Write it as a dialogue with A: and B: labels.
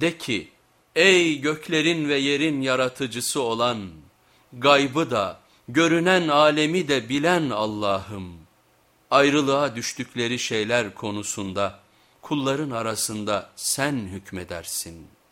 A: De ki ey göklerin ve yerin yaratıcısı olan, gaybı da görünen alemi de bilen Allah'ım. Ayrılığa düştükleri şeyler konusunda kulların arasında sen hükmedersin.''